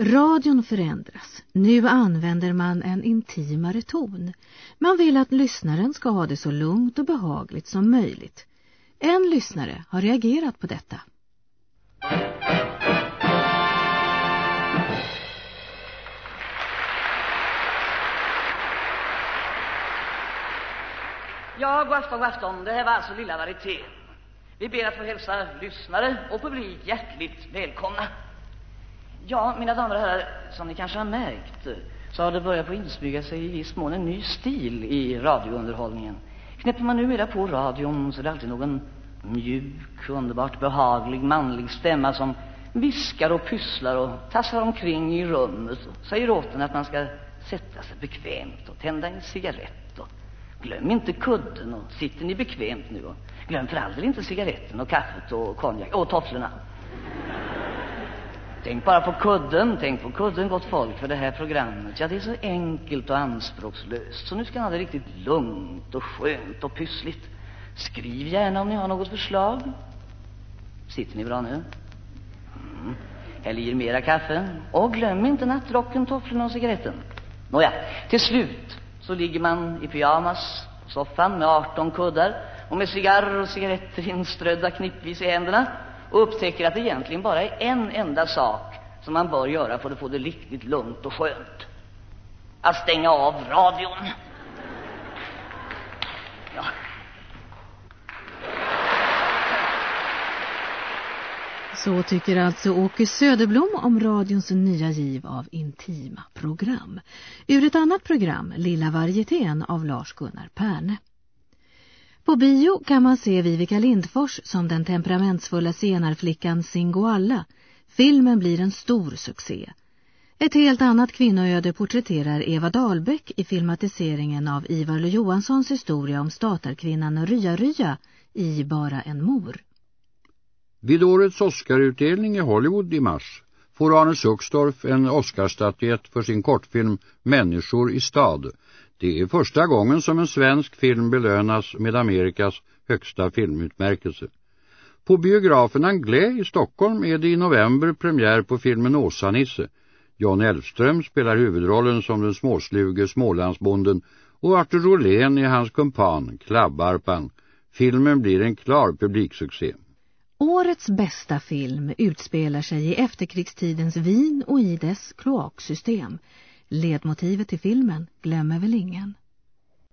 Radion förändras. Nu använder man en intimare ton. Man vill att lyssnaren ska ha det så lugnt och behagligt som möjligt. En lyssnare har reagerat på detta. Ja, god afton, god afton. Det här var alltså Lilla Varieté. Vi ber att få hälsa lyssnare och publik hjärtligt välkomna. Ja, mina damer och herrar, som ni kanske har märkt så har det börjat på insmyga sig i viss mån en ny stil i radiounderhållningen. Knäpper man numera på radion så är det alltid någon mjuk, underbart behaglig manlig stämma som viskar och pysslar och tassar omkring i rummet och säger åt en att man ska sätta sig bekvämt och tända en cigarett och glöm inte kudden och sitter ni bekvämt nu och glöm för all del inte cigaretten och kaffet och konjak och tofflorna. Tänk bara på kudden, tänk på kudden gott folk för det här programmet. Ja, det är så enkelt och anspråkslöst. Så nu ska ni ha det riktigt lugnt och skönt och pyssligt. Skriv gärna om ni har något förslag. Sitter ni bra nu? Mm. Häll i er mera kaffe. Och glöm inte nattrocken, tofflorna och cigaretten. Nåja, till slut så ligger man i pyjamas på soffan med 18 kuddar och med cigarr och cigaretter inströdda knippvis i händerna och upptäcker att det egentligen bara är en enda sak som man bör göra för att få det riktigt lugnt och skönt. Att stänga av radion. Ja. Så tycker alltså Åke Söderblom om radions nya giv av intima program. Ur ett annat program, Lilla varietén av Lars-Gunnar Perne. På bio kan man se Vivica Lindfors som den temperamentsfulla senarflickan Singoalla. Filmen blir en stor succé. Ett helt annat kvinnoöde porträtterar Eva Dahlbäck i filmatiseringen av Ivar Lo Johanssons historia om statarkvinnan Rya Rya i Bara en mor. Vid årets Oscarutdelning i Hollywood i mars får Arne Suxdorf en Oscarsstatyett för sin kortfilm Människor i stad. Det är första gången som en svensk film belönas med Amerikas högsta filmutmärkelse. På biografen Anglais i Stockholm är det i november premiär på filmen Åsa-Nisse. John Elfström spelar huvudrollen som den småsluge smålandsbonden och Arthur Rolén är hans kumpan, Klabbarpan. Filmen blir en klar publiksuccé. Årets bästa film utspelar sig i efterkrigstidens Wien och i dess kloaksystem. Ledmotivet till filmen glömmer väl ingen.